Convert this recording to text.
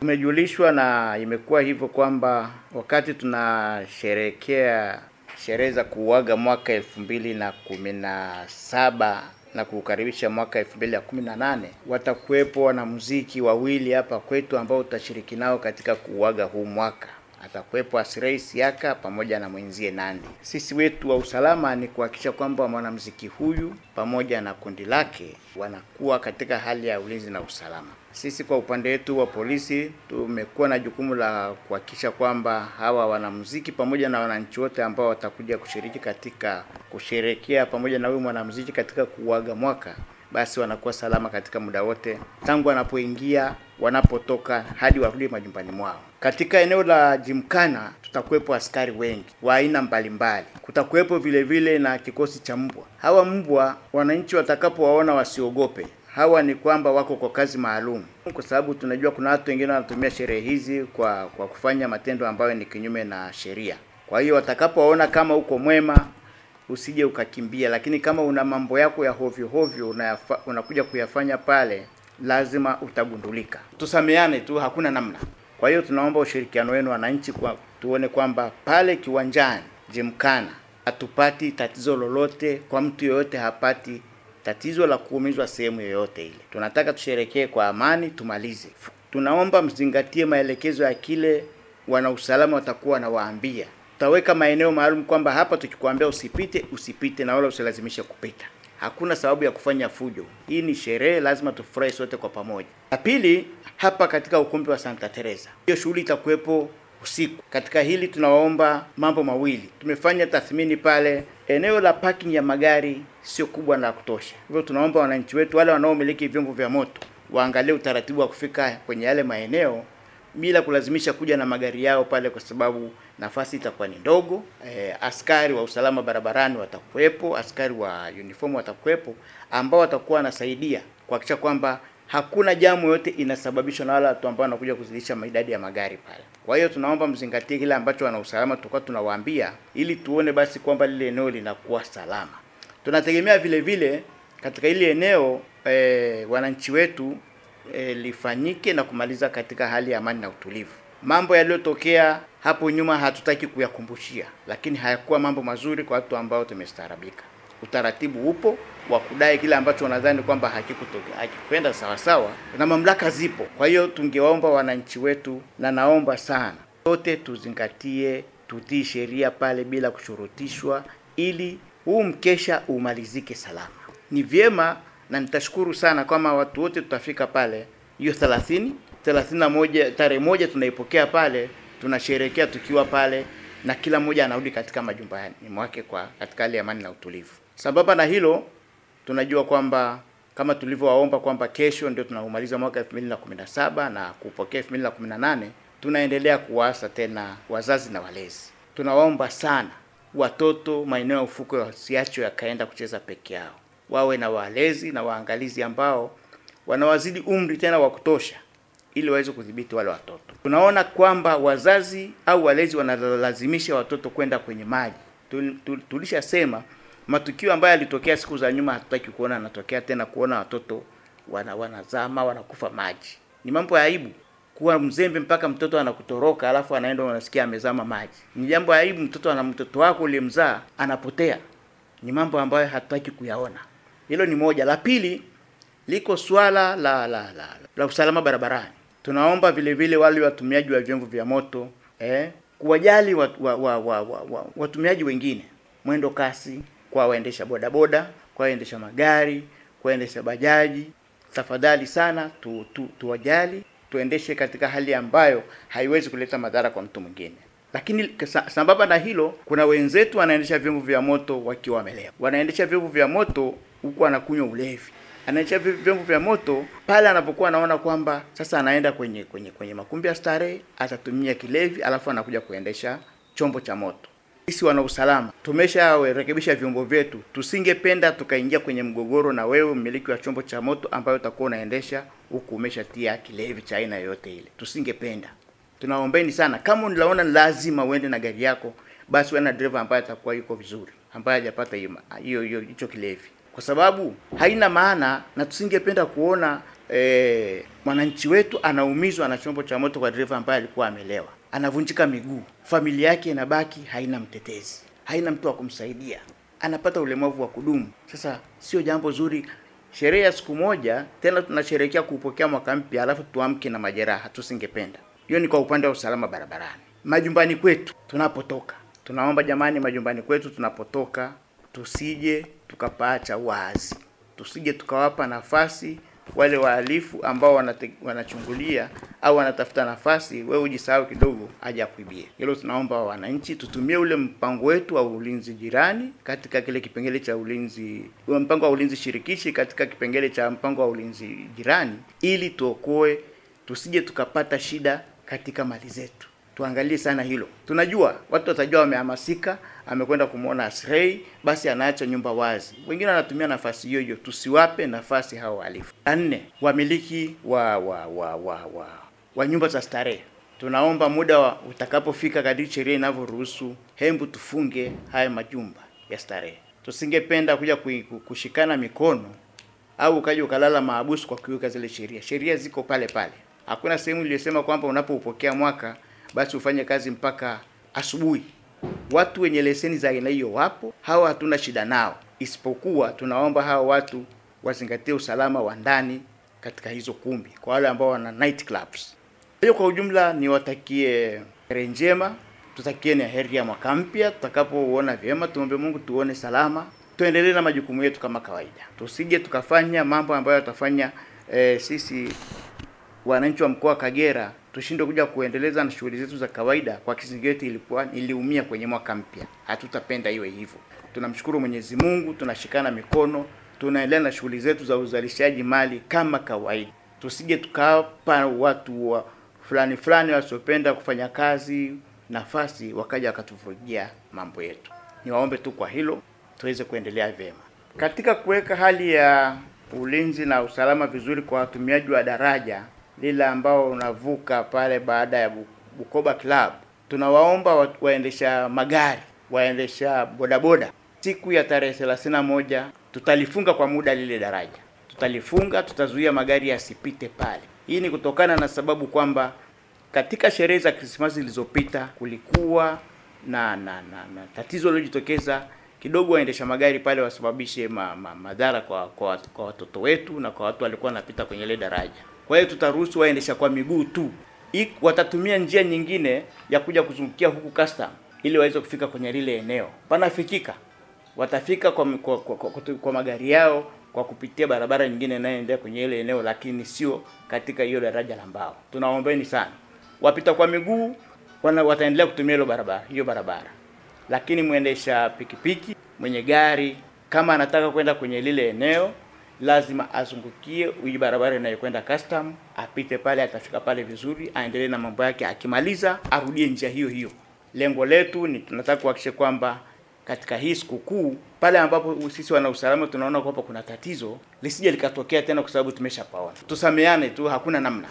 Tumejulishwa na imekuwa hivyo kwamba wakati tunasherehekea sherehe za kuuaga mwaka elfu mbili na kumi na saba na kuukaribisha mwaka elfu mbili na kumi na nane watakuwepo wanamuziki wawili hapa kwetu ambao utashiriki nao katika kuuaga huu mwaka. Atakuwepo Asrei Siaka pamoja na mwenzie Nandi. Sisi wetu wa usalama ni kuhakikisha kwamba mwanamuziki huyu pamoja na kundi lake wanakuwa katika hali ya ulinzi na usalama. Sisi kwa upande wetu wa polisi tumekuwa na jukumu la kuhakikisha kwamba hawa wanamuziki pamoja na wananchi wote ambao watakuja kushiriki katika kusherekea pamoja na huyu mwanamuziki katika kuuaga mwaka basi wanakuwa salama katika muda wote tangu wanapoingia, wanapotoka hadi warudi majumbani mwao. Katika eneo la Jimkana tutakuwepo askari wengi wa aina mbalimbali. Kutakuwepo vile vile na kikosi cha mbwa. Hawa mbwa wananchi watakapowaona wasiogope. Hawa ni kwamba wako kwa kazi maalum, kwa sababu tunajua kuna watu wengine wanatumia sherehe hizi kwa kwa kufanya matendo ambayo ni kinyume na sheria. Kwa hiyo watakapoona kama uko mwema usije ukakimbia, lakini kama una mambo yako ya hovyo hovyo unakuja kuyafanya pale, lazima utagundulika. Tusameane tu, hakuna namna. Kwa hiyo tunaomba ushirikiano wenu wananchi, kwa tuone kwamba pale kiwanjani Jimkana hatupati tatizo lolote, kwa mtu yoyote hapati tatizo la kuumizwa sehemu yoyote ile. Tunataka tusherekee kwa amani, tumalize. Tunaomba mzingatie maelekezo ya kile wana usalama watakuwa wanawaambia tutaweka maeneo maalum kwamba hapa tukikwambia usipite usipite na wala usilazimishe kupita. Hakuna sababu ya kufanya fujo. Hii ni sherehe, lazima tufurahi sote kwa pamoja. La pili, hapa katika ukumbi wa Santa Teresa, hiyo shughuli itakuwepo usiku. Katika hili tunawaomba mambo mawili. Tumefanya tathmini pale, eneo la parking ya magari sio kubwa na la kutosha, hivyo tunaomba wananchi wetu wale wanaomiliki vyombo vya moto waangalie utaratibu wa kufika kwenye yale maeneo bila kulazimisha kuja na magari yao pale, kwa sababu nafasi itakuwa ni ndogo. E, askari wa usalama barabarani watakuwepo, askari wa uniform watakuwepo, ambao watakuwa wanasaidia kuhakikisha kwamba hakuna jamu yote inasababishwa na wale watu ambao wanakuja kuzidisha idadi ya magari pale. Kwa hiyo tunaomba mzingatie kile ambacho wana usalama tulikuwa tunawaambia, ili tuone basi kwamba lile eneo linakuwa salama. Tunategemea vile vile katika ile eneo e, wananchi wetu e, lifanyike na kumaliza katika hali ya amani na utulivu. Mambo yaliyotokea hapo nyuma hatutaki kuyakumbushia, lakini hayakuwa mambo mazuri kwa watu ambao tumestaarabika. Utaratibu upo wa kudai kile ambacho wanadhani kwamba hakikutokea, hakikwenda sawa sawa, na mamlaka zipo. Kwa hiyo tungewaomba wananchi wetu, na naomba sana sote tuzingatie, tutii sheria pale bila kushurutishwa, ili huu mkesha umalizike salama. Ni vyema na nitashukuru sana kama watu wote tutafika pale hiyo 30 31 tarehe moja tunaipokea pale, tunasherekea tukiwa pale na kila mmoja anarudi katika majumbani mwake kwa katika hali ya amani na utulivu. Sambamba na hilo, tunajua kwamba kama tulivyowaomba kwamba kesho ndio tunaumaliza mwaka 2017 na kupokea 2018, tunaendelea kuwaasa tena wazazi na walezi, tunawaomba sana watoto maeneo ya ufukwe wasiachwe yakaenda kucheza peke yao wawe na walezi na waangalizi ambao wanawazidi umri tena wa kutosha ili waweze kudhibiti wale watoto. Tunaona kwamba wazazi au walezi wanalazimisha watoto kwenda kwenye maji. Tulishasema matukio ambayo yalitokea siku za nyuma hatutaki kuona anatokea tena, kuona watoto wana wanazama wanakufa maji. Ni mambo ya aibu kuwa mzembe mpaka mtoto anakutoroka alafu anaenda unasikia amezama maji. Ni jambo ya aibu, mtoto ana mtoto wako uliyemzaa anapotea. Ni mambo ambayo hatutaki kuyaona. Hilo ni moja. La pili liko swala la la, la, la la usalama barabarani. Tunaomba vile vile wale watumiaji wa vyombo vya moto eh, kuwajali wa, wa, wa, wa, wa, wa, watumiaji wengine, mwendo kasi, kwa waendesha bodaboda, kwa waendesha magari, kwa waendesha bajaji. Tafadhali sana tu, tu, tuwajali, tuendeshe katika hali ambayo haiwezi kuleta madhara kwa mtu mwingine. Lakini sambamba na hilo, kuna wenzetu wanaendesha vyombo vya moto wakiwa wamelewa, wanaendesha vyombo vya moto huku anakunywa ulevi, anaendesha vyombo vya moto pale anapokuwa anaona kwamba sasa anaenda kwenye kwenye kwenye makumbi ya starehe, atatumia kilevi, alafu anakuja kuendesha chombo cha moto. Sisi wana usalama tumesharekebisha vyombo vyetu, tusingependa tukaingia kwenye mgogoro na wewe mmiliki wa chombo cha moto ambayo utakuwa unaendesha huku umeshatia kilevi cha aina yoyote ile, tusingependa. Tunaombeni sana, kama unaona lazima uende na gari yako, basi wena na dereva ambaye atakuwa yuko vizuri, ambaye hajapata hiyo hiyo hicho kilevi, kwa sababu haina maana, na tusingependa kuona eh, mwananchi wetu anaumizwa na chombo cha moto kwa dereva ambaye alikuwa amelewa, anavunjika miguu, familia yake inabaki haina mtetezi, haina mtu wa kumsaidia, anapata ulemavu wa kudumu. Sasa sio jambo zuri. Sherehe ya siku moja tena tunasherehekea kupokea mwaka mpya, alafu tuamke na majeraha, tusingependa. Hiyo ni kwa upande wa usalama barabarani. Majumbani kwetu tunapotoka, tunaomba jamani, majumbani kwetu tunapotoka, tusije tukapaacha wazi, tusije tukawapa nafasi wale wahalifu ambao wanate, wanachungulia au wanatafuta nafasi, wewe ujisahau kidogo, aje akuibie. Hilo tunaomba wananchi tutumie ule mpango wetu wa ulinzi jirani katika kile kipengele cha ulinzi, mpango wa ulinzi shirikishi katika kipengele cha mpango wa ulinzi jirani, ili tuokoe, tusije tukapata shida katika mali zetu. Tuangalie sana hilo. Tunajua watu watajua wamehamasika, amekwenda kumwona Asrei, basi anaacha nyumba wazi. Wengine wanatumia nafasi hiyo hiyo, tusiwape nafasi hao wahalifu. La nne, wamiliki wa wa wa wa wa, wa nyumba za starehe, tunaomba muda wa utakapofika, kadiri sheria inavyoruhusu, hembu tufunge haya majumba ya starehe. Tusingependa kuja kushikana mikono au ukaja ukalala maabusu kwa kukiuka zile sheria. Sheria ziko pale pale, hakuna sehemu iliyosema kwamba unapoupokea mwaka basi ufanye kazi mpaka asubuhi. Watu wenye leseni za aina hiyo wapo, hawa hatuna shida nao, isipokuwa tunaomba hawa watu wazingatie usalama wa ndani katika hizo kumbi, kwa wale ambao wana night clubs. Hiyo kwa ujumla, niwatakie heri njema, tutakie ni heri ya mwaka mpya. Tutakapouona vyema, tuombe Mungu tuone salama, tuendelee na majukumu yetu kama kawaida, tusije tukafanya mambo ambayo yatafanya eh, sisi wananchi wa mkoa wa Kagera tushindwe kuja kuendeleza na shughuli zetu za kawaida kwa kisingeti ilikuwa niliumia kwenye mwaka mpya. Hatutapenda iwe hivyo. Tunamshukuru Mwenyezi Mungu, tunashikana mikono, tunaendelea na shughuli zetu za uzalishaji mali kama kawaida. Tusije tukawapa watu wa fulani fulani wasiopenda kufanya kazi nafasi wakaja wakatuvurugia mambo yetu. Niwaombe tu kwa hilo tuweze kuendelea vyema katika kuweka hali ya ulinzi na usalama vizuri kwa watumiaji wa daraja lile ambao unavuka pale baada ya Bukoba Club. Tunawaomba waendesha magari, waendesha bodaboda, siku ya tarehe thelathini na moja tutalifunga kwa muda lile daraja, tutalifunga, tutazuia magari yasipite pale. Hii ni kutokana na sababu kwamba katika sherehe za Krismasi zilizopita kulikuwa na na, na, na tatizo lilojitokeza kidogo, waendesha magari pale wasababishe ma, ma, madhara kwa, kwa kwa watoto wetu na kwa watu walikuwa wanapita kwenye ile daraja. Kwa hiyo tutaruhusu waendesha kwa miguu tu. I, watatumia njia nyingine ya kuja kuzungukia huku custom ili waweze kufika kwenye lile eneo. Panafikika. Watafika kwa, kwa, kwa, kwa, kwa, magari yao kwa kupitia barabara nyingine inayoendea kwenye ile eneo, lakini sio katika hiyo daraja la mbao. Tunaombeni sana. Wapita kwa miguu wana, wataendelea kutumia hiyo barabara, hiyo barabara. Lakini mwendesha pikipiki, mwenye gari kama anataka kwenda kwenye lile eneo lazima azungukie hii barabara inayokwenda custom, apite pale, atafika pale vizuri, aendelee na mambo yake. Akimaliza arudie njia hiyo hiyo. Lengo letu ni tunataka kuhakikisha kwamba katika hii sikukuu pale ambapo sisi wana usalama tunaona kwamba kuna tatizo lisije likatokea tena, kwa sababu tumeshapaona. Tusameane tu, hakuna namna.